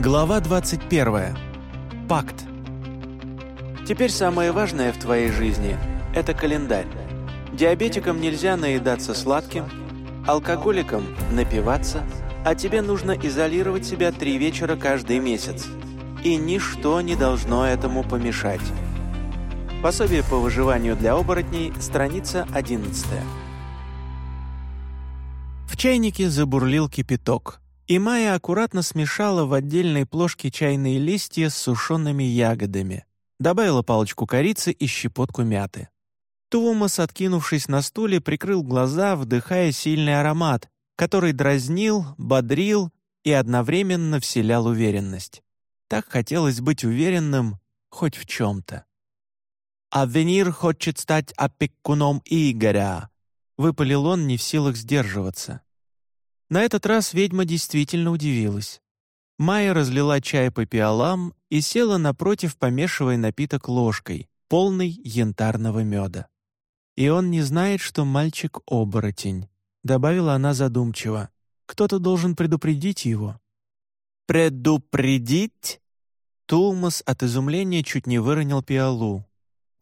Глава 21. Пакт. Теперь самое важное в твоей жизни – это календарь. Диабетикам нельзя наедаться сладким, алкоголикам – напиваться, а тебе нужно изолировать себя три вечера каждый месяц. И ничто не должно этому помешать. Пособие по выживанию для оборотней, страница 11. В чайнике забурлил кипяток – и Майя аккуратно смешала в отдельной плошке чайные листья с сушеными ягодами, добавила палочку корицы и щепотку мяты. Томас, откинувшись на стуле, прикрыл глаза, вдыхая сильный аромат, который дразнил, бодрил и одновременно вселял уверенность. Так хотелось быть уверенным хоть в чем-то. «Авенир хочет стать опекуном Игоря», — выпалил он, не в силах сдерживаться. На этот раз ведьма действительно удивилась. Майя разлила чай по пиалам и села напротив, помешивая напиток ложкой, полный янтарного меда. «И он не знает, что мальчик — оборотень», — добавила она задумчиво. «Кто-то должен предупредить его». «Предупредить?» Тулмас от изумления чуть не выронил пиалу.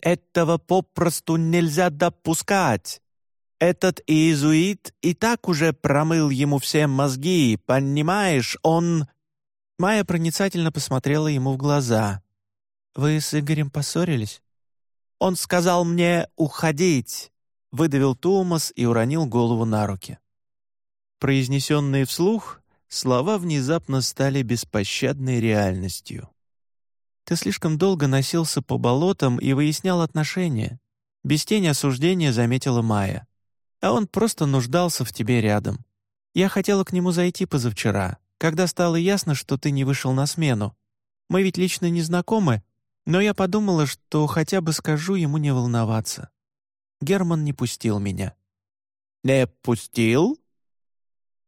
«Этого попросту нельзя допускать!» Этот иезуит и так уже промыл ему все мозги, понимаешь, он...» Майя проницательно посмотрела ему в глаза. «Вы с Игорем поссорились?» «Он сказал мне уходить», — выдавил Томас и уронил голову на руки. Произнесенные вслух, слова внезапно стали беспощадной реальностью. «Ты слишком долго носился по болотам и выяснял отношения», — без тени осуждения заметила Майя а он просто нуждался в тебе рядом. Я хотела к нему зайти позавчера, когда стало ясно, что ты не вышел на смену. Мы ведь лично не знакомы, но я подумала, что хотя бы скажу ему не волноваться. Герман не пустил меня». «Не пустил?»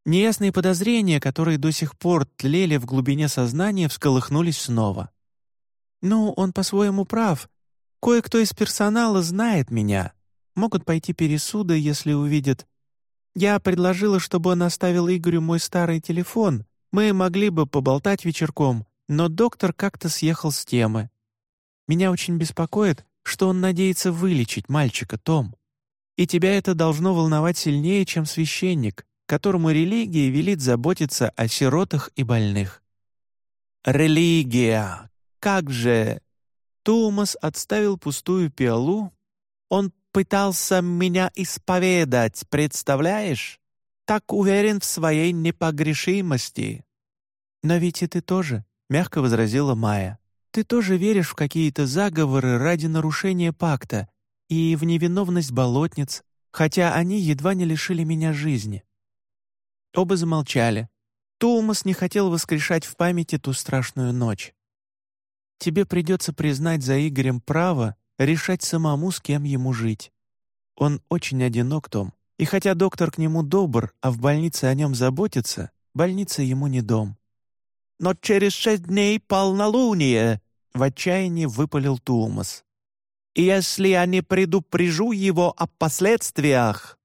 Неясные подозрения, которые до сих пор тлели в глубине сознания, всколыхнулись снова. «Ну, он по-своему прав. Кое-кто из персонала знает меня. Могут пойти пересуды, если увидят. Я предложила, чтобы он оставил Игорю мой старый телефон. Мы могли бы поболтать вечерком, но доктор как-то съехал с темы. Меня очень беспокоит, что он надеется вылечить мальчика, Том. И тебя это должно волновать сильнее, чем священник, которому религия велит заботиться о сиротах и больных. «Религия! Как же!» Томас отставил пустую пиалу. Он пытался меня исповедать, представляешь? Так уверен в своей непогрешимости». «Но ведь и ты тоже», — мягко возразила Майя. «Ты тоже веришь в какие-то заговоры ради нарушения пакта и в невиновность болотниц, хотя они едва не лишили меня жизни». Оба замолчали. Тулмас не хотел воскрешать в памяти ту страшную ночь. «Тебе придется признать за Игорем право решать самому, с кем ему жить. Он очень одинок, Том, и хотя доктор к нему добр, а в больнице о нем заботится, больница ему не дом. «Но через шесть дней полнолуние!» — в отчаянии выпалил Тулмас. «И если я не предупрежу его о последствиях...»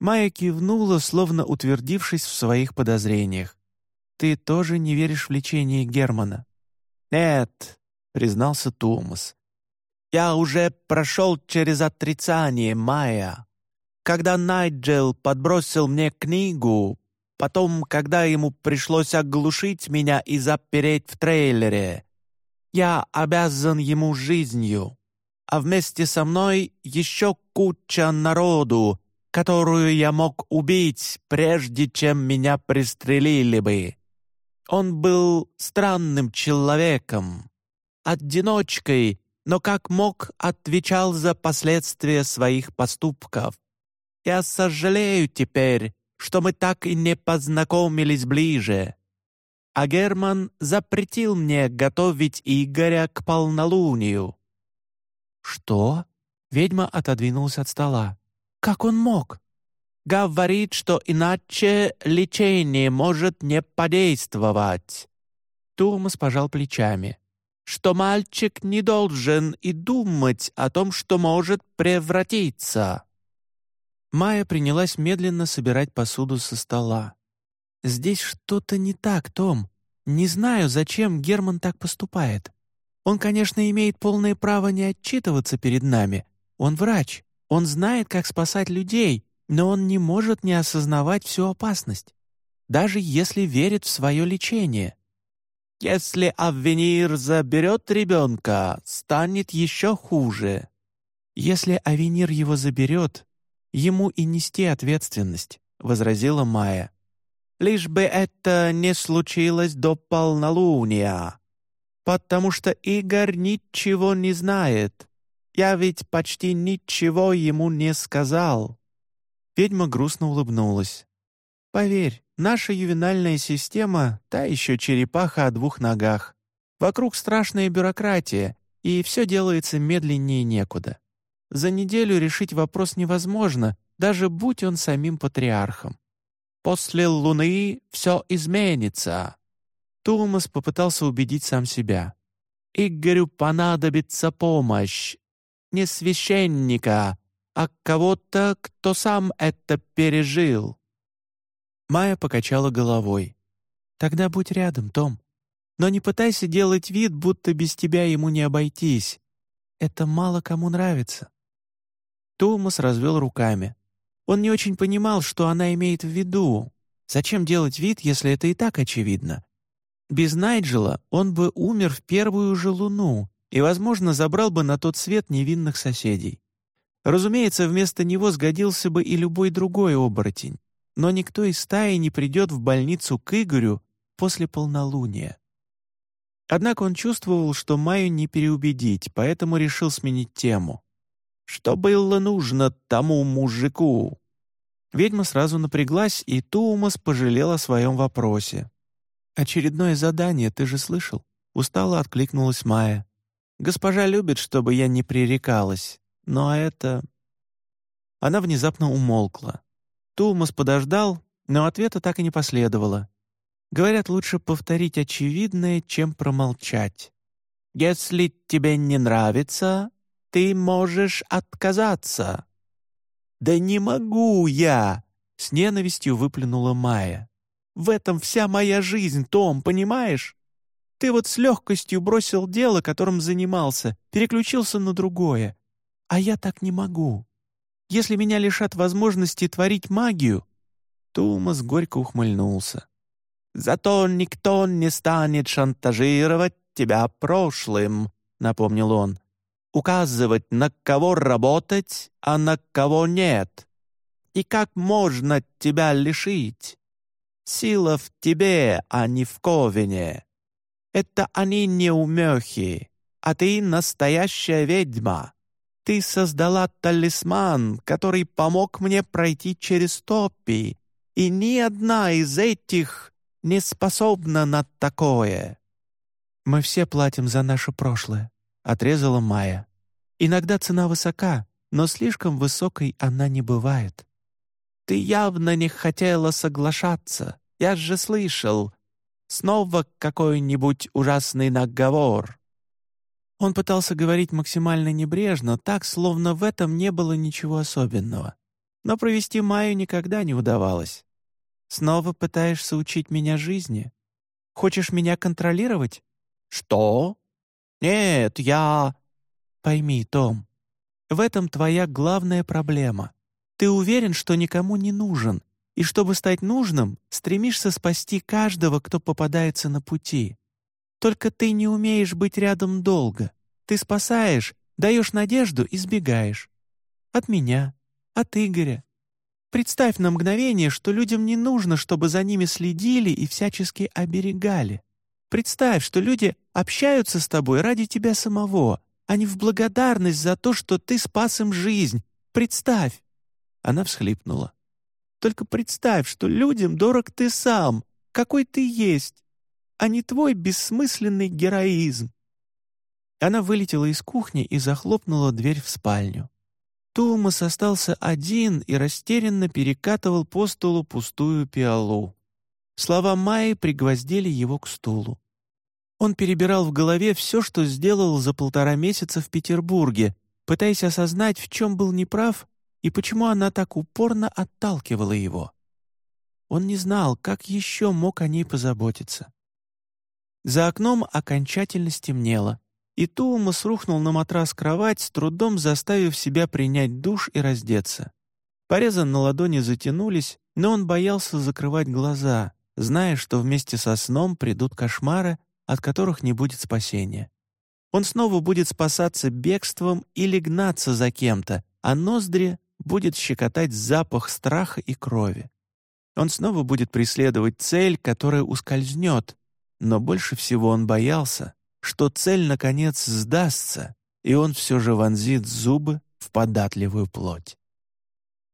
Майя кивнула, словно утвердившись в своих подозрениях. «Ты тоже не веришь в лечение Германа?» «Нет», — признался Томас. Я уже прошел через отрицание Майя. Когда Найджел подбросил мне книгу, потом, когда ему пришлось оглушить меня и запереть в трейлере, я обязан ему жизнью, а вместе со мной еще куча народу, которую я мог убить, прежде чем меня пристрелили бы. Он был странным человеком, одиночкой, но как мог отвечал за последствия своих поступков. Я сожалею теперь, что мы так и не познакомились ближе. А Герман запретил мне готовить Игоря к полнолунию». «Что?» — ведьма отодвинулась от стола. «Как он мог?» «Говорит, что иначе лечение может не подействовать». Томас пожал плечами что мальчик не должен и думать о том, что может превратиться». Майя принялась медленно собирать посуду со стола. «Здесь что-то не так, Том. Не знаю, зачем Герман так поступает. Он, конечно, имеет полное право не отчитываться перед нами. Он врач, он знает, как спасать людей, но он не может не осознавать всю опасность, даже если верит в свое лечение. Если Авенир заберет ребенка, станет еще хуже. Если Авенир его заберет, ему и нести ответственность, — возразила Майя. Лишь бы это не случилось до полнолуния, потому что Игорь ничего не знает. Я ведь почти ничего ему не сказал». Ведьма грустно улыбнулась. «Поверь, наша ювенальная система — та еще черепаха о двух ногах. Вокруг страшная бюрократия, и все делается медленнее некуда. За неделю решить вопрос невозможно, даже будь он самим патриархом. После Луны все изменится». Томас попытался убедить сам себя. «Игорю понадобится помощь. Не священника, а кого-то, кто сам это пережил». Майя покачала головой. «Тогда будь рядом, Том. Но не пытайся делать вид, будто без тебя ему не обойтись. Это мало кому нравится». Томас развел руками. Он не очень понимал, что она имеет в виду. Зачем делать вид, если это и так очевидно? Без Найджела он бы умер в первую же луну и, возможно, забрал бы на тот свет невинных соседей. Разумеется, вместо него сгодился бы и любой другой оборотень, но никто из стаи не придет в больницу к Игорю после полнолуния. Однако он чувствовал, что Майю не переубедить, поэтому решил сменить тему. Что было нужно тому мужику?» Ведьма сразу напряглась, и Туумас пожалел о своем вопросе. «Очередное задание, ты же слышал?» Устало откликнулась Майя. «Госпожа любит, чтобы я не пререкалась, но это...» Она внезапно умолкла. Туумас подождал, но ответа так и не последовало. Говорят, лучше повторить очевидное, чем промолчать. «Если тебе не нравится, ты можешь отказаться». «Да не могу я!» — с ненавистью выплюнула Майя. «В этом вся моя жизнь, Том, понимаешь? Ты вот с легкостью бросил дело, которым занимался, переключился на другое. А я так не могу. Если меня лишат возможности творить магию...» Тумас горько ухмыльнулся. «Зато никто не станет шантажировать тебя прошлым», — напомнил он указывать, на кого работать, а на кого нет. И как можно тебя лишить? Сила в тебе, а не в Ковине. Это они неумехи, а ты настоящая ведьма. Ты создала талисман, который помог мне пройти через топи, и ни одна из этих не способна на такое. Мы все платим за наше прошлое отрезала Майя. «Иногда цена высока, но слишком высокой она не бывает». «Ты явно не хотела соглашаться, я же слышал. Снова какой-нибудь ужасный наговор». Он пытался говорить максимально небрежно, так, словно в этом не было ничего особенного. Но провести Майю никогда не удавалось. «Снова пытаешься учить меня жизни? Хочешь меня контролировать?» «Что?» «Нет, я...» «Пойми, Том, в этом твоя главная проблема. Ты уверен, что никому не нужен, и чтобы стать нужным, стремишься спасти каждого, кто попадается на пути. Только ты не умеешь быть рядом долго. Ты спасаешь, даешь надежду и сбегаешь. От меня, от Игоря. Представь на мгновение, что людям не нужно, чтобы за ними следили и всячески оберегали. Представь, что люди общаются с тобой ради тебя самого, а не в благодарность за то, что ты спас им жизнь. Представь!» Она всхлипнула. «Только представь, что людям дорог ты сам, какой ты есть, а не твой бессмысленный героизм». Она вылетела из кухни и захлопнула дверь в спальню. Томас остался один и растерянно перекатывал по столу пустую пиалу. Слова Майи пригвоздили его к стулу. Он перебирал в голове все, что сделал за полтора месяца в Петербурге, пытаясь осознать, в чем был неправ и почему она так упорно отталкивала его. Он не знал, как еще мог о ней позаботиться. За окном окончательно стемнело, и Туумас рухнул на матрас кровать, с трудом заставив себя принять душ и раздеться. Порезы на ладони затянулись, но он боялся закрывать глаза, зная, что вместе со сном придут кошмары, от которых не будет спасения. Он снова будет спасаться бегством или гнаться за кем-то, а ноздри будет щекотать запах страха и крови. Он снова будет преследовать цель, которая ускользнет, но больше всего он боялся, что цель, наконец, сдастся, и он все же вонзит зубы в податливую плоть.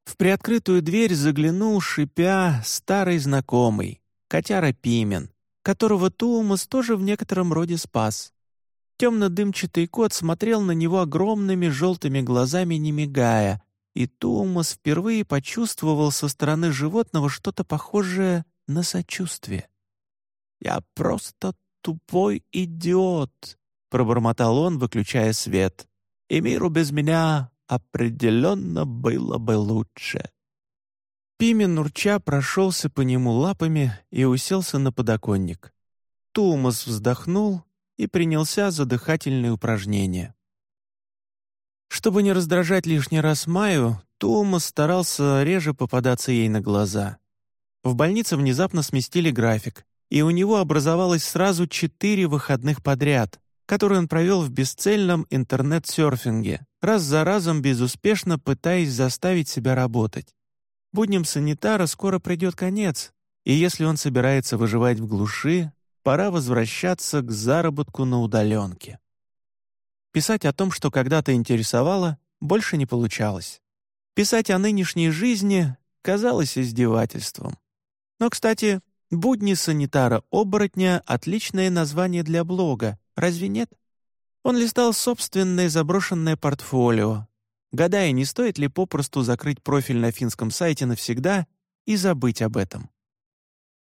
В приоткрытую дверь заглянул, шипя, старый знакомый, котяра Пимен, которого Туумас тоже в некотором роде спас. Темно-дымчатый кот смотрел на него огромными желтыми глазами, не мигая, и Туумас впервые почувствовал со стороны животного что-то похожее на сочувствие. «Я просто тупой идиот», — пробормотал он, выключая свет. «И миру без меня определенно было бы лучше». Пимен урча прошелся по нему лапами и уселся на подоконник. Тумас вздохнул и принялся за дыхательные упражнения. Чтобы не раздражать лишний раз Майю, Томас старался реже попадаться ей на глаза. В больнице внезапно сместили график, и у него образовалось сразу четыре выходных подряд, которые он провел в бесцельном интернет-серфинге, раз за разом безуспешно пытаясь заставить себя работать. Будням санитара скоро придет конец, и если он собирается выживать в глуши, пора возвращаться к заработку на удаленке. Писать о том, что когда-то интересовало, больше не получалось. Писать о нынешней жизни казалось издевательством. Но, кстати, «Будни санитара-оборотня» — отличное название для блога, разве нет? Он листал собственное заброшенное портфолио, гадая, не стоит ли попросту закрыть профиль на финском сайте навсегда и забыть об этом.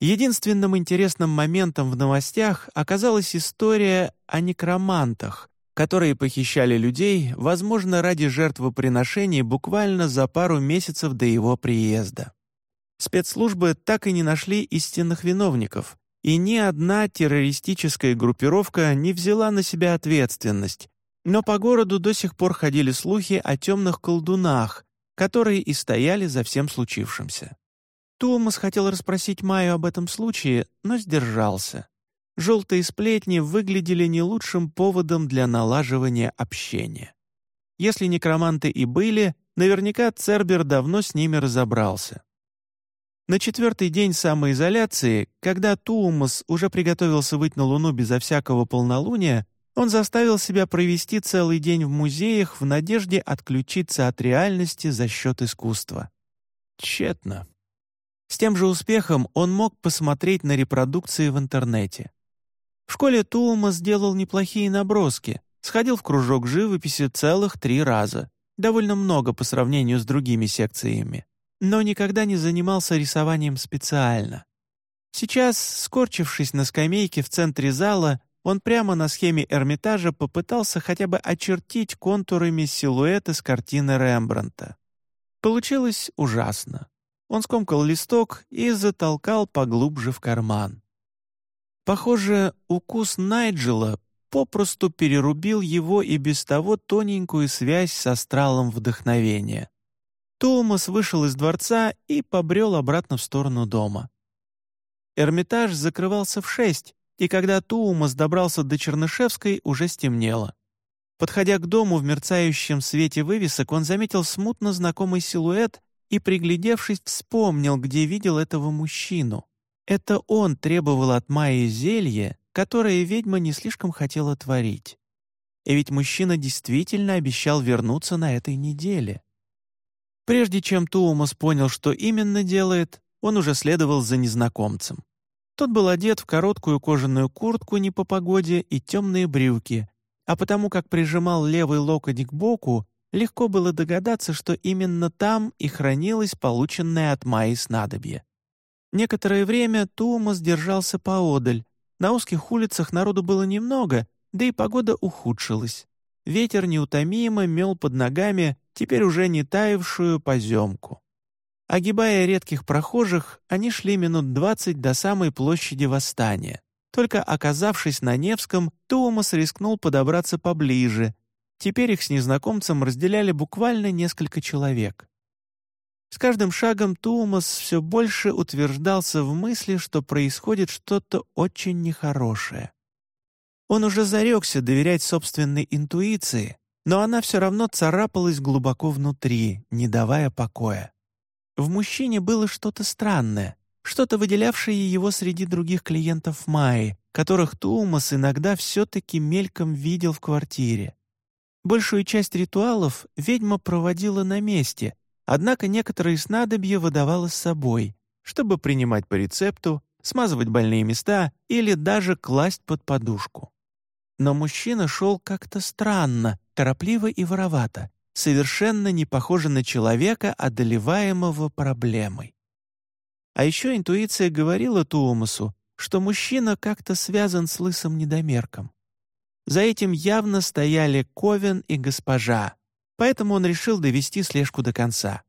Единственным интересным моментом в новостях оказалась история о некромантах, которые похищали людей, возможно, ради жертвоприношений буквально за пару месяцев до его приезда. Спецслужбы так и не нашли истинных виновников, и ни одна террористическая группировка не взяла на себя ответственность, но по городу до сих пор ходили слухи о темных колдунах, которые и стояли за всем случившимся. Туумас хотел расспросить Майю об этом случае, но сдержался. Желтые сплетни выглядели не лучшим поводом для налаживания общения. Если некроманты и были, наверняка Цербер давно с ними разобрался. На четвертый день самоизоляции, когда Туумас уже приготовился выйти на Луну безо всякого полнолуния, он заставил себя провести целый день в музеях в надежде отключиться от реальности за счет искусства. Тщетно. С тем же успехом он мог посмотреть на репродукции в интернете. В школе Туума сделал неплохие наброски, сходил в кружок живописи целых три раза, довольно много по сравнению с другими секциями, но никогда не занимался рисованием специально. Сейчас, скорчившись на скамейке в центре зала, он прямо на схеме Эрмитажа попытался хотя бы очертить контурами силуэты с картины Рембранта. Получилось ужасно. Он скомкал листок и затолкал поглубже в карман. Похоже, укус Найджела попросту перерубил его и без того тоненькую связь с астралом вдохновения. Томас вышел из дворца и побрел обратно в сторону дома. Эрмитаж закрывался в шесть, и когда Туумас добрался до Чернышевской, уже стемнело. Подходя к дому в мерцающем свете вывесок, он заметил смутно знакомый силуэт и, приглядевшись, вспомнил, где видел этого мужчину. Это он требовал от Майи зелье, которое ведьма не слишком хотела творить. И ведь мужчина действительно обещал вернуться на этой неделе. Прежде чем Туумас понял, что именно делает, он уже следовал за незнакомцем. Тот был одет в короткую кожаную куртку не по погоде и темные брюки, а потому как прижимал левый локоть к боку, легко было догадаться, что именно там и хранилось полученное от Майи снадобье. Некоторое время Туумас держался поодаль. На узких улицах народу было немного, да и погода ухудшилась. Ветер неутомимо мел под ногами теперь уже не таявшую поземку. Огибая редких прохожих, они шли минут двадцать до самой площади Восстания. Только оказавшись на Невском, Туумас рискнул подобраться поближе. Теперь их с незнакомцем разделяли буквально несколько человек. С каждым шагом Туумас все больше утверждался в мысли, что происходит что-то очень нехорошее. Он уже зарекся доверять собственной интуиции, но она все равно царапалась глубоко внутри, не давая покоя. В мужчине было что-то странное, что-то выделявшее его среди других клиентов Майи, которых Туумас иногда все-таки мельком видел в квартире. Большую часть ритуалов ведьма проводила на месте, Однако некоторые снадобья выдавала с собой, чтобы принимать по рецепту, смазывать больные места или даже класть под подушку. Но мужчина шел как-то странно, торопливо и воровато, совершенно не похоже на человека, одолеваемого проблемой. А еще интуиция говорила Туумасу, что мужчина как-то связан с лысым недомерком. За этим явно стояли Ковен и госпожа, поэтому он решил довести слежку до конца.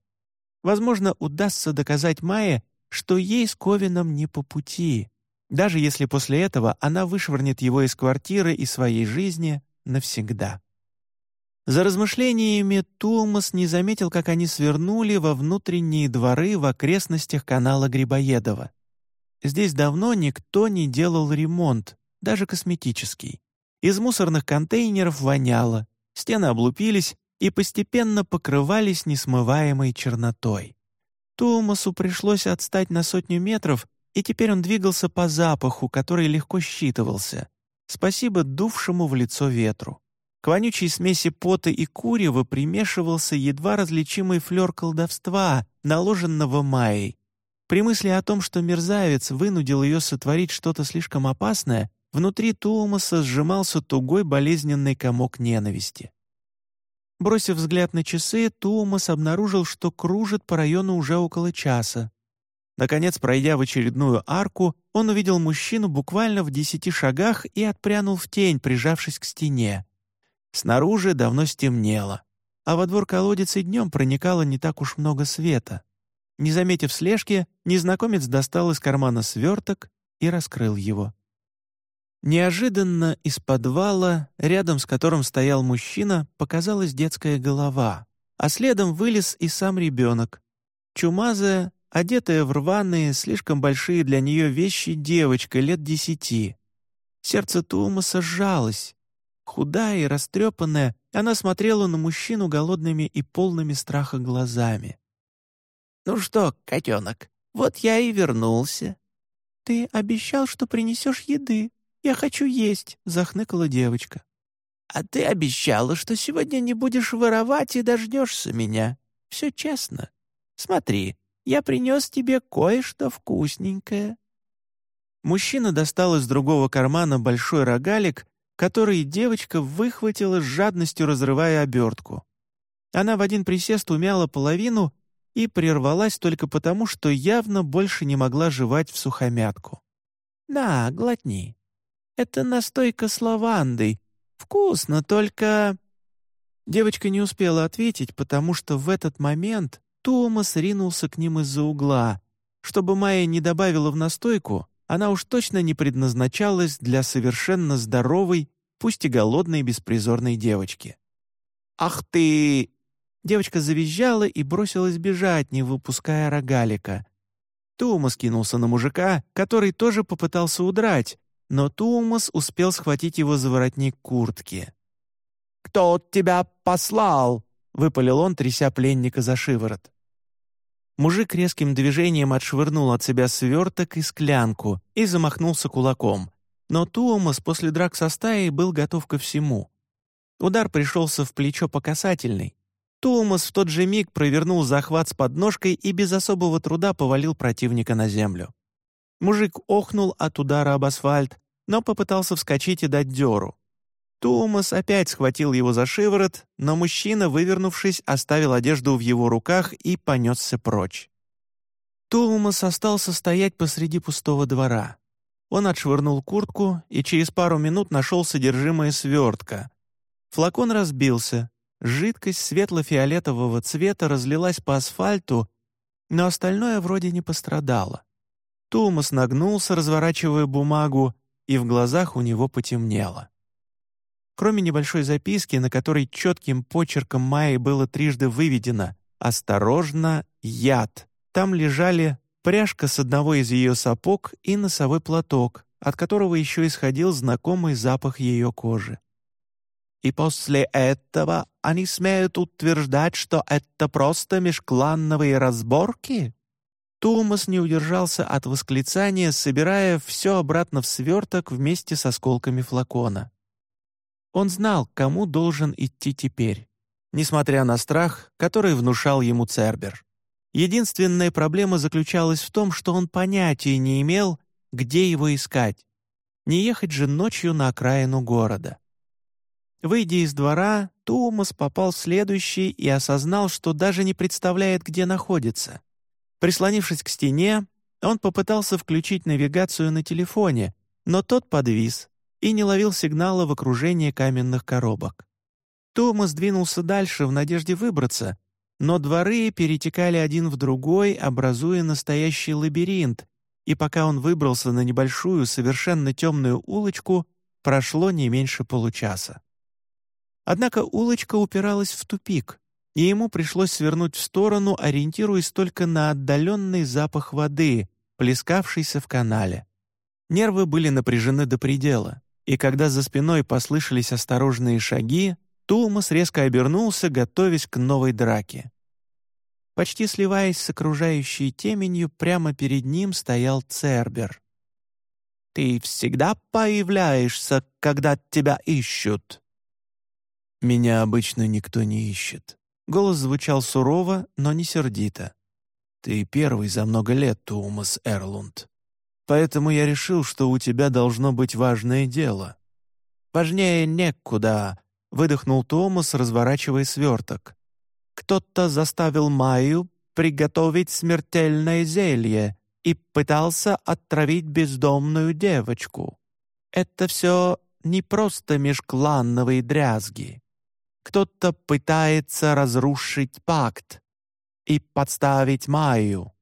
Возможно, удастся доказать Майе, что ей с Ковином не по пути, даже если после этого она вышвырнет его из квартиры и своей жизни навсегда. За размышлениями Тулмас не заметил, как они свернули во внутренние дворы в окрестностях канала Грибоедова. Здесь давно никто не делал ремонт, даже косметический. Из мусорных контейнеров воняло, стены облупились, и постепенно покрывались несмываемой чернотой. Томасу пришлось отстать на сотню метров, и теперь он двигался по запаху, который легко считывался. Спасибо дувшему в лицо ветру. К вонючей смеси пота и курева примешивался едва различимый флер колдовства, наложенного Майей. При мысли о том, что мерзавец вынудил ее сотворить что-то слишком опасное, внутри Туумаса сжимался тугой болезненный комок ненависти. Бросив взгляд на часы, Туумас обнаружил, что кружит по району уже около часа. Наконец, пройдя в очередную арку, он увидел мужчину буквально в десяти шагах и отпрянул в тень, прижавшись к стене. Снаружи давно стемнело, а во двор колодец днем проникало не так уж много света. Не заметив слежки, незнакомец достал из кармана сверток и раскрыл его. Неожиданно из подвала, рядом с которым стоял мужчина, показалась детская голова, а следом вылез и сам ребенок. Чумазая, одетая в рваные, слишком большие для нее вещи девочка лет десяти. Сердце Тумаса сжалось. Худая и растрепанная, она смотрела на мужчину голодными и полными страха глазами. «Ну что, котенок, вот я и вернулся». «Ты обещал, что принесешь еды», «Я хочу есть», — захныкала девочка. «А ты обещала, что сегодня не будешь воровать и дождешься меня. Все честно. Смотри, я принес тебе кое-что вкусненькое». Мужчина достал из другого кармана большой рогалик, который девочка выхватила с жадностью, разрывая обертку. Она в один присест умяла половину и прервалась только потому, что явно больше не могла жевать в сухомятку. «На, глотни. Это настойка с лавандой. Вкусно, только...» Девочка не успела ответить, потому что в этот момент Томас ринулся к ним из-за угла. Чтобы Майя не добавила в настойку, она уж точно не предназначалась для совершенно здоровой, пусть и голодной беспризорной девочки. «Ах ты!» Девочка завизжала и бросилась бежать, не выпуская рогалика. Томас кинулся на мужика, который тоже попытался удрать, но Туумас успел схватить его за воротник куртки. «Кто тебя послал?» — выпалил он, тряся пленника за шиворот. Мужик резким движением отшвырнул от себя сверток и склянку и замахнулся кулаком. Но Туумас после драк со стаей был готов ко всему. Удар пришелся в плечо по касательной. Туумас в тот же миг провернул захват с подножкой и без особого труда повалил противника на землю. Мужик охнул от удара об асфальт, но попытался вскочить и дать дёру. Томас опять схватил его за шиворот, но мужчина, вывернувшись, оставил одежду в его руках и понесся прочь. Томас остался стоять посреди пустого двора. Он отшвырнул куртку и через пару минут нашел содержимое свертка. Флакон разбился, жидкость светло-фиолетового цвета разлилась по асфальту, но остальное вроде не пострадало. Томас нагнулся, разворачивая бумагу, и в глазах у него потемнело. Кроме небольшой записки, на которой четким почерком Майи было трижды выведено «Осторожно, яд», там лежали пряжка с одного из ее сапог и носовой платок, от которого еще исходил знакомый запах ее кожи. И после этого они смеют утверждать, что это просто межклановые разборки? Томас не удержался от восклицания, собирая все обратно в сверток вместе с осколками флакона. Он знал, кому должен идти теперь, несмотря на страх, который внушал ему Цербер. Единственная проблема заключалась в том, что он понятия не имел, где его искать. Не ехать же ночью на окраину города. Выйдя из двора, Томас попал в следующий и осознал, что даже не представляет, где находится. Прислонившись к стене, он попытался включить навигацию на телефоне, но тот подвис и не ловил сигнала в окружении каменных коробок. Томас двинулся дальше в надежде выбраться, но дворы перетекали один в другой, образуя настоящий лабиринт, и пока он выбрался на небольшую, совершенно темную улочку, прошло не меньше получаса. Однако улочка упиралась в тупик, и ему пришлось свернуть в сторону, ориентируясь только на отдаленный запах воды, плескавшийся в канале. Нервы были напряжены до предела, и когда за спиной послышались осторожные шаги, Тулмас резко обернулся, готовясь к новой драке. Почти сливаясь с окружающей теменью, прямо перед ним стоял Цербер. «Ты всегда появляешься, когда тебя ищут?» «Меня обычно никто не ищет». Голос звучал сурово, но не сердито. «Ты первый за много лет, Туумас Эрлунд. Поэтому я решил, что у тебя должно быть важное дело». «Важнее некуда», — выдохнул Томас, разворачивая сверток. «Кто-то заставил Майю приготовить смертельное зелье и пытался отравить бездомную девочку. Это все не просто межклановые дрязги. Кто-то пытается разрушить пакт и подставить Майю».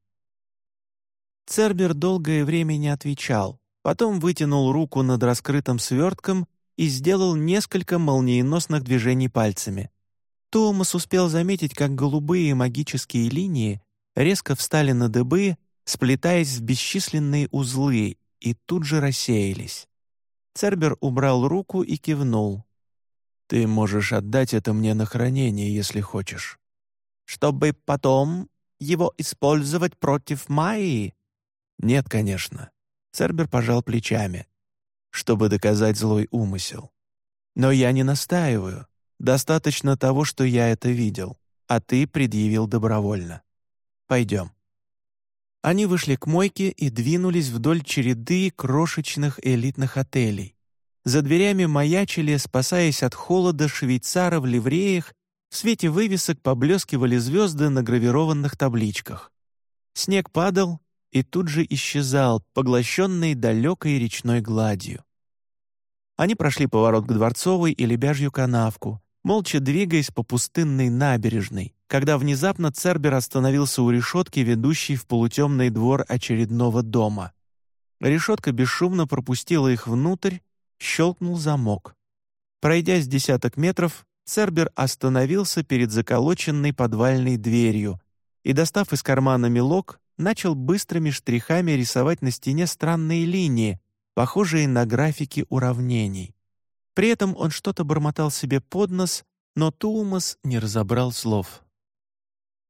Цербер долгое время не отвечал, потом вытянул руку над раскрытым свертком и сделал несколько молниеносных движений пальцами. Томас успел заметить, как голубые магические линии резко встали на дыбы, сплетаясь в бесчисленные узлы, и тут же рассеялись. Цербер убрал руку и кивнул. «Ты можешь отдать это мне на хранение, если хочешь». «Чтобы потом его использовать против Майи?» «Нет, конечно». Цербер пожал плечами чтобы доказать злой умысел. Но я не настаиваю. Достаточно того, что я это видел, а ты предъявил добровольно. Пойдем». Они вышли к мойке и двинулись вдоль череды крошечных элитных отелей. За дверями маячили, спасаясь от холода, швейцара в ливреях, в свете вывесок поблескивали звезды на гравированных табличках. Снег падал, и тут же исчезал, поглощенный далекой речной гладью. Они прошли поворот к Дворцовой и Лебяжью канавку, молча двигаясь по пустынной набережной, когда внезапно Цербер остановился у решетки, ведущей в полутемный двор очередного дома. Решетка бесшумно пропустила их внутрь, щелкнул замок. Пройдя с десяток метров, Цербер остановился перед заколоченной подвальной дверью и, достав из кармана мелок, начал быстрыми штрихами рисовать на стене странные линии, похожие на графики уравнений. При этом он что-то бормотал себе под нос, но Туумас не разобрал слов.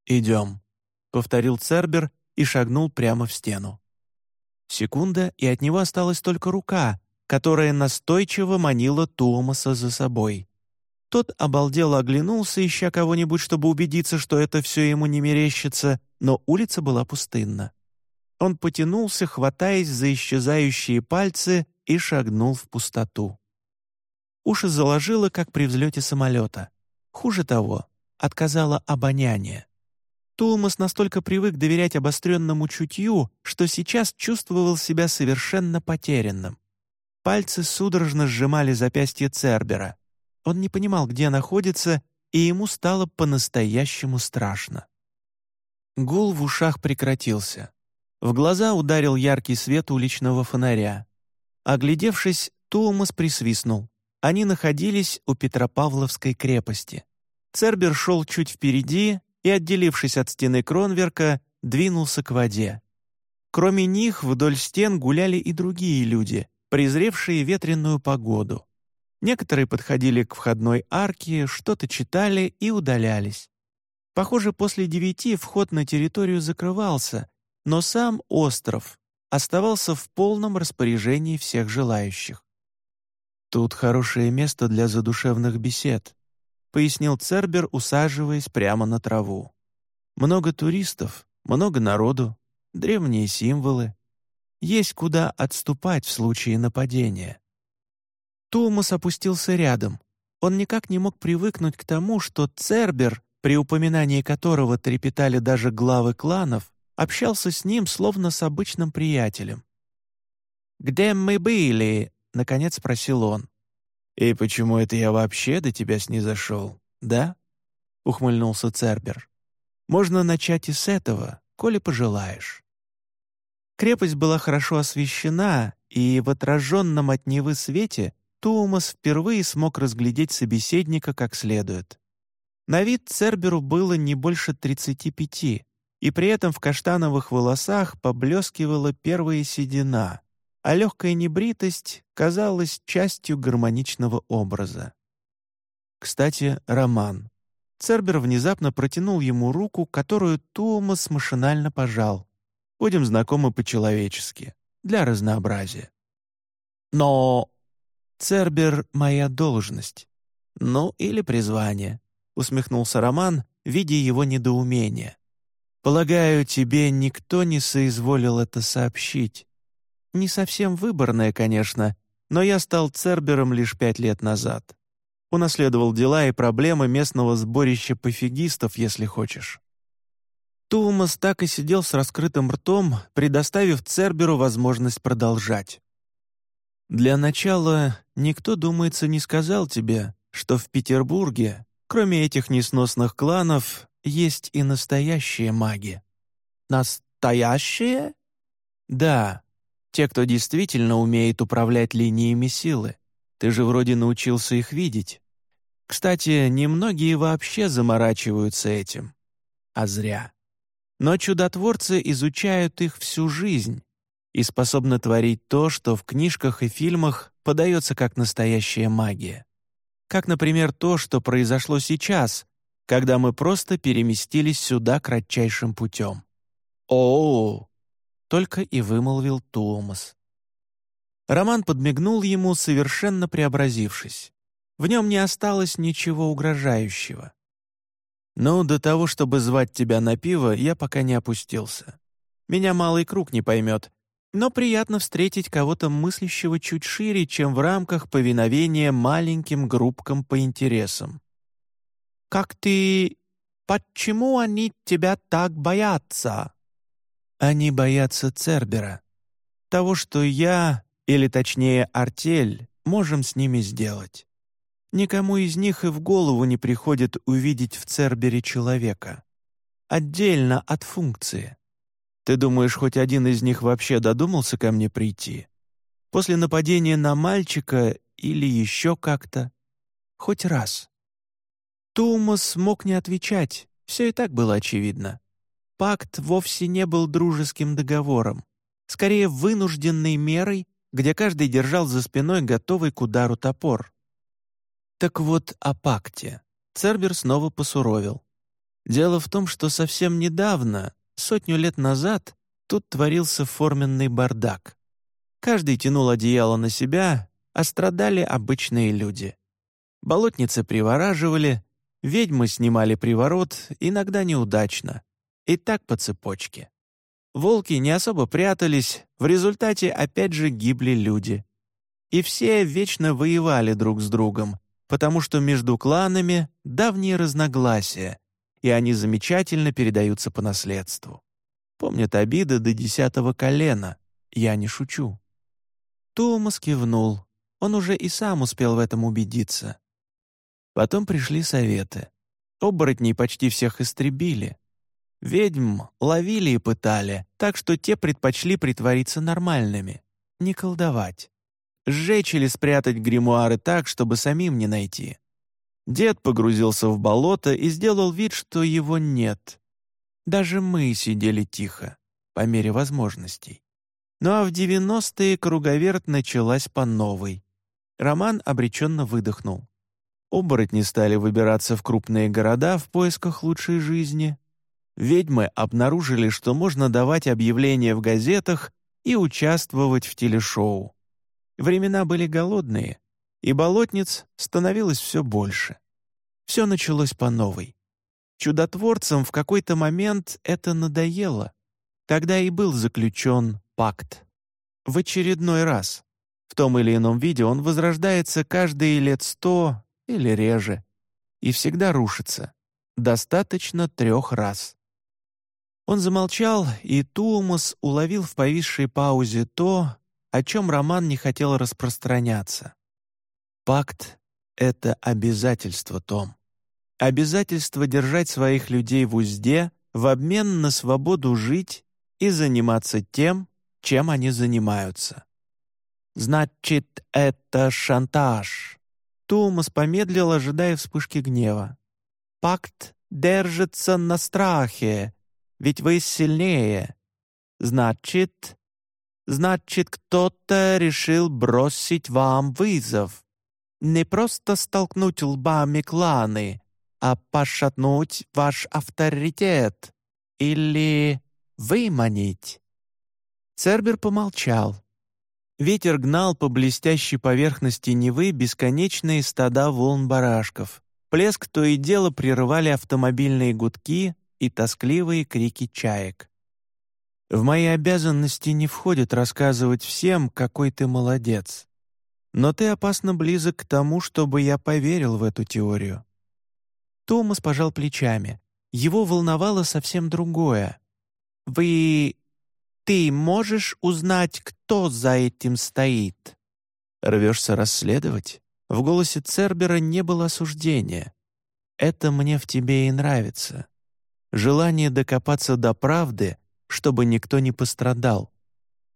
«Идем», — повторил Цербер и шагнул прямо в стену. Секунда, и от него осталась только рука, которая настойчиво манила Туумаса за собой. Тот обалдело оглянулся, ища кого-нибудь, чтобы убедиться, что это все ему не мерещится, но улица была пустынна. Он потянулся, хватаясь за исчезающие пальцы, и шагнул в пустоту. Уши заложило, как при взлете самолета. Хуже того, отказало обоняние. Тулмас настолько привык доверять обостренному чутью, что сейчас чувствовал себя совершенно потерянным. Пальцы судорожно сжимали запястье Цербера. Он не понимал, где находится, и ему стало по-настоящему страшно. Гул в ушах прекратился. В глаза ударил яркий свет уличного фонаря. Оглядевшись, Туумас присвистнул. Они находились у Петропавловской крепости. Цербер шел чуть впереди и, отделившись от стены Кронверка, двинулся к воде. Кроме них вдоль стен гуляли и другие люди, презревшие ветреную погоду. Некоторые подходили к входной арке, что-то читали и удалялись. Похоже, после девяти вход на территорию закрывался, но сам остров оставался в полном распоряжении всех желающих. «Тут хорошее место для задушевных бесед», — пояснил Цербер, усаживаясь прямо на траву. «Много туристов, много народу, древние символы. Есть куда отступать в случае нападения». Томас опустился рядом. Он никак не мог привыкнуть к тому, что Цербер, при упоминании которого трепетали даже главы кланов, общался с ним словно с обычным приятелем. «Где мы были?» — наконец спросил он. «И почему это я вообще до тебя снизошел, да?» — ухмыльнулся Цербер. «Можно начать и с этого, коли пожелаешь». Крепость была хорошо освещена, и в отраженном от Невы свете Туумас впервые смог разглядеть собеседника как следует. На вид Церберу было не больше тридцати пяти, и при этом в каштановых волосах поблескивала первая седина, а легкая небритость казалась частью гармоничного образа. Кстати, Роман. Цербер внезапно протянул ему руку, которую Томас машинально пожал. «Будем знакомы по-человечески, для разнообразия». «Но...» «Цербер — моя должность. Ну, или призвание», — усмехнулся Роман, видя его недоумение. «Полагаю, тебе никто не соизволил это сообщить. Не совсем выборное, конечно, но я стал цербером лишь пять лет назад. Унаследовал дела и проблемы местного сборища пофигистов, если хочешь. Тулмас так и сидел с раскрытым ртом, предоставив Церберу возможность продолжать. «Для начала никто, думается, не сказал тебе, что в Петербурге, кроме этих несносных кланов, есть и настоящие маги». «Настоящие?» «Да, те, кто действительно умеет управлять линиями силы. Ты же вроде научился их видеть. Кстати, немногие вообще заморачиваются этим. А зря. Но чудотворцы изучают их всю жизнь и способны творить то, что в книжках и фильмах подается как настоящая магия. Как, например, то, что произошло сейчас, когда мы просто переместились сюда кратчайшим путем. О, только и вымолвил Туомас. Роман подмигнул ему, совершенно преобразившись. В нем не осталось ничего угрожающего. «Ну, до того, чтобы звать тебя на пиво, я пока не опустился. Меня малый круг не поймет, но приятно встретить кого-то мыслящего чуть шире, чем в рамках повиновения маленьким группкам по интересам. «Как ты... Почему они тебя так боятся?» Они боятся Цербера. Того, что я, или точнее артель, можем с ними сделать. Никому из них и в голову не приходит увидеть в Цербере человека. Отдельно от функции. Ты думаешь, хоть один из них вообще додумался ко мне прийти? После нападения на мальчика или еще как-то? Хоть раз. Тумас мог не отвечать, все и так было очевидно. Пакт вовсе не был дружеским договором, скорее вынужденной мерой, где каждый держал за спиной готовый к удару топор. Так вот о пакте. Цербер снова посуровил. Дело в том, что совсем недавно, сотню лет назад, тут творился форменный бардак. Каждый тянул одеяло на себя, а страдали обычные люди. Болотницы привораживали, ведьмы снимали приворот, иногда неудачно. И так по цепочке. Волки не особо прятались, в результате опять же гибли люди. И все вечно воевали друг с другом, потому что между кланами давние разногласия, и они замечательно передаются по наследству. Помнят обиды до десятого колена, я не шучу. Томас кивнул, он уже и сам успел в этом убедиться. Потом пришли советы. Оборотней почти всех истребили, Ведьм ловили и пытали, так что те предпочли притвориться нормальными, не колдовать. Сжечь или спрятать гримуары так, чтобы самим не найти. Дед погрузился в болото и сделал вид, что его нет. Даже мы сидели тихо, по мере возможностей. Ну а в девяностые круговерт началась по новой. Роман обреченно выдохнул. Оборотни стали выбираться в крупные города в поисках лучшей жизни. Ведьмы обнаружили, что можно давать объявления в газетах и участвовать в телешоу. Времена были голодные, и болотниц становилось все больше. Все началось по новой. Чудотворцам в какой-то момент это надоело. Тогда и был заключен пакт. В очередной раз. В том или ином виде он возрождается каждые лет сто или реже. И всегда рушится. Достаточно трех раз. Он замолчал, и Туумас уловил в повисшей паузе то, о чем Роман не хотел распространяться. Пакт — это обязательство, Том. Обязательство держать своих людей в узде в обмен на свободу жить и заниматься тем, чем они занимаются. «Значит, это шантаж». Томас помедлил, ожидая вспышки гнева. «Пакт держится на страхе, ведь вы сильнее. Значит, значит, кто-то решил бросить вам вызов. Не просто столкнуть лбами кланы, а пошатнуть ваш авторитет или выманить». Цербер помолчал. Ветер гнал по блестящей поверхности Невы бесконечные стада волн барашков. Плеск то и дело прерывали автомобильные гудки и тоскливые крики чаек. В мои обязанности не входит рассказывать всем, какой ты молодец. Но ты опасно близок к тому, чтобы я поверил в эту теорию. Томас пожал плечами. Его волновало совсем другое. «Вы... ты можешь узнать, кто за этим стоит?» «Рвешься расследовать?» В голосе Цербера не было осуждения. «Это мне в тебе и нравится. Желание докопаться до правды, чтобы никто не пострадал.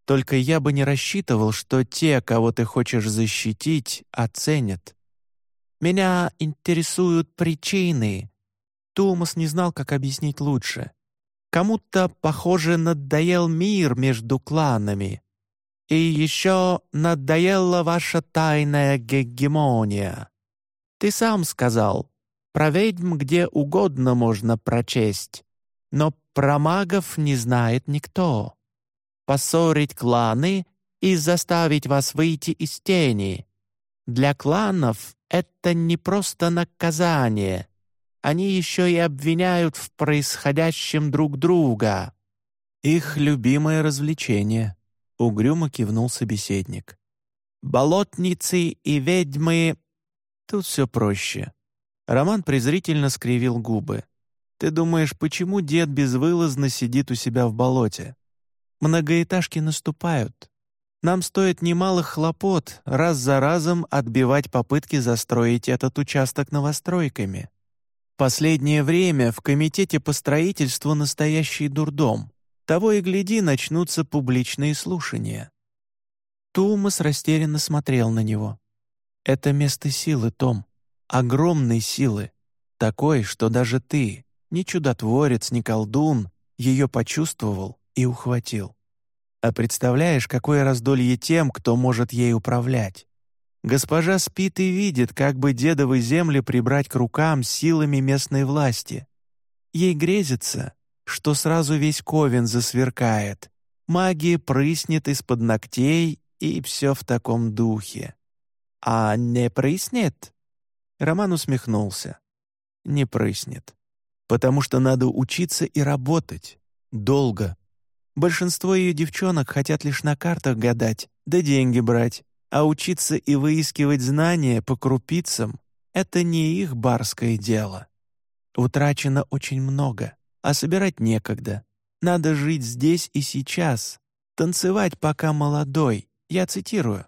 Только я бы не рассчитывал, что те, кого ты хочешь защитить, оценят. Меня интересуют причины». Томас не знал, как объяснить лучше. Кому-то, похоже, надоел мир между кланами. И еще надоела ваша тайная гегемония. Ты сам сказал, про ведьм где угодно можно прочесть, но про магов не знает никто. Поссорить кланы и заставить вас выйти из тени. Для кланов это не просто наказание. Они еще и обвиняют в происходящем друг друга. Их любимое развлечение, — угрюмо кивнул собеседник. «Болотницы и ведьмы...» Тут все проще. Роман презрительно скривил губы. «Ты думаешь, почему дед безвылазно сидит у себя в болоте? Многоэтажки наступают. Нам стоит немалых хлопот раз за разом отбивать попытки застроить этот участок новостройками. Последнее время в комитете по строительству настоящий дурдом. Того и гляди, начнутся публичные слушания. Тумас растерянно смотрел на него. «Это место силы, Том. Огромной силы. Такой, что даже ты, ни чудотворец, ни колдун, ее почувствовал и ухватил. А представляешь, какое раздолье тем, кто может ей управлять? Госпожа спит и видит, как бы дедовы земли прибрать к рукам силами местной власти. Ей грезится, что сразу весь ковен засверкает, магия прыснет из-под ногтей и все в таком духе. «А не прыснет?» Роман усмехнулся. «Не прыснет. Потому что надо учиться и работать. Долго, Большинство ее девчонок хотят лишь на картах гадать, да деньги брать, а учиться и выискивать знания по крупицам — это не их барское дело. Утрачено очень много, а собирать некогда. Надо жить здесь и сейчас, танцевать пока молодой, я цитирую.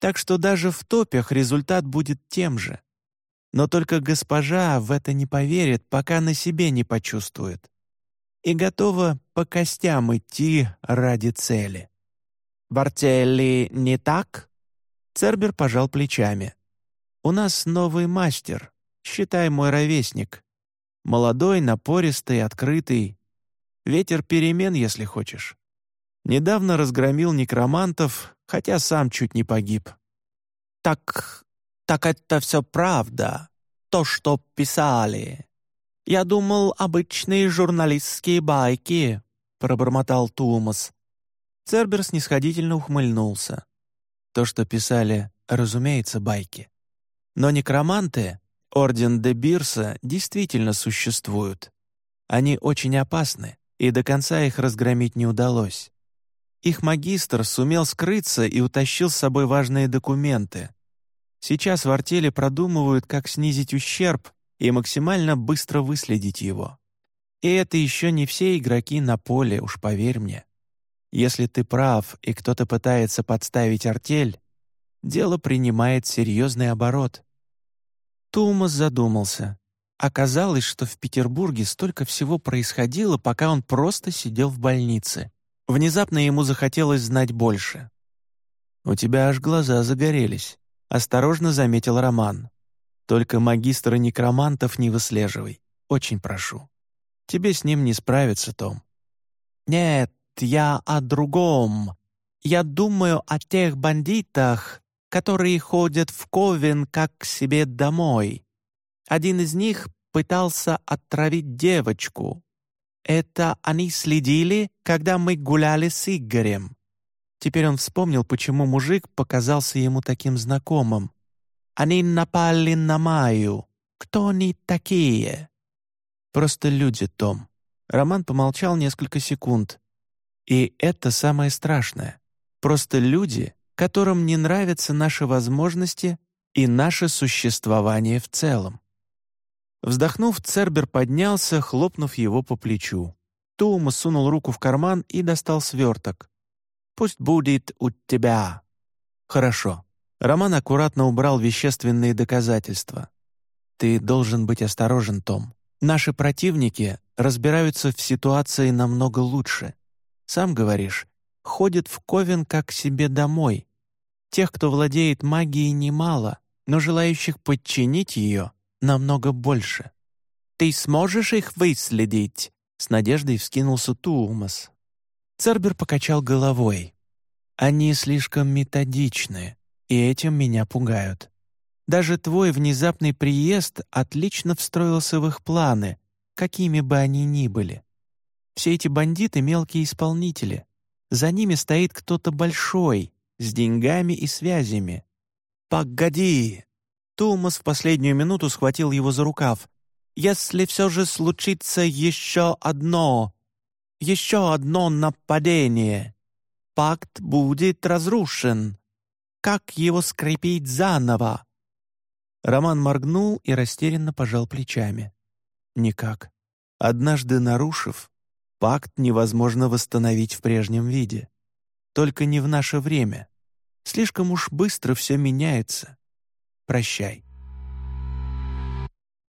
Так что даже в топях результат будет тем же. Но только госпожа в это не поверит, пока на себе не почувствует и готова по костям идти ради цели. «Бартелли не так?» Цербер пожал плечами. «У нас новый мастер, считай мой ровесник. Молодой, напористый, открытый. Ветер перемен, если хочешь. Недавно разгромил некромантов, хотя сам чуть не погиб. «Так... так это все правда. То, что писали. Я думал, обычные журналистские байки», — пробормотал Тумас. Цербер снисходительно ухмыльнулся. То, что писали, разумеется, байки. Но некроманты, Орден де Бирса, действительно существуют. Они очень опасны, и до конца их разгромить не удалось. Их магистр сумел скрыться и утащил с собой важные документы. Сейчас в артели продумывают, как снизить ущерб и максимально быстро выследить его. И это еще не все игроки на поле, уж поверь мне. Если ты прав, и кто-то пытается подставить артель, дело принимает серьезный оборот. Тумас задумался. Оказалось, что в Петербурге столько всего происходило, пока он просто сидел в больнице. Внезапно ему захотелось знать больше. «У тебя аж глаза загорелись», — осторожно заметил Роман. «Только магистра некромантов не выслеживай. Очень прошу. Тебе с ним не справиться, Том». «Нет, я о другом. Я думаю о тех бандитах, которые ходят в Ковен как к себе домой. Один из них пытался отравить девочку. Это они следили, когда мы гуляли с Игорем. Теперь он вспомнил, почему мужик показался ему таким знакомым. Они напали на Маю. Кто они такие? Просто люди, Том. Роман помолчал несколько секунд. И это самое страшное. Просто люди, которым не нравятся наши возможности и наше существование в целом. Вздохнув, Цербер поднялся, хлопнув его по плечу. Тума сунул руку в карман и достал сверток. «Пусть будет у тебя». «Хорошо». Роман аккуратно убрал вещественные доказательства. «Ты должен быть осторожен, Том. Наши противники разбираются в ситуации намного лучше. Сам говоришь, ходят в Ковен как к себе домой. Тех, кто владеет магией, немало, но желающих подчинить ее намного больше. «Ты сможешь их выследить?» С надеждой вскинулся Туумас. Цербер покачал головой. «Они слишком методичны, и этим меня пугают. Даже твой внезапный приезд отлично встроился в их планы, какими бы они ни были. Все эти бандиты — мелкие исполнители. За ними стоит кто-то большой, с деньгами и связями. «Погоди!» Томас в последнюю минуту схватил его за рукав. «Если все же случится еще одно, еще одно нападение, пакт будет разрушен. Как его скрепить заново?» Роман моргнул и растерянно пожал плечами. «Никак. Однажды нарушив, пакт невозможно восстановить в прежнем виде. Только не в наше время. Слишком уж быстро все меняется. Прощай.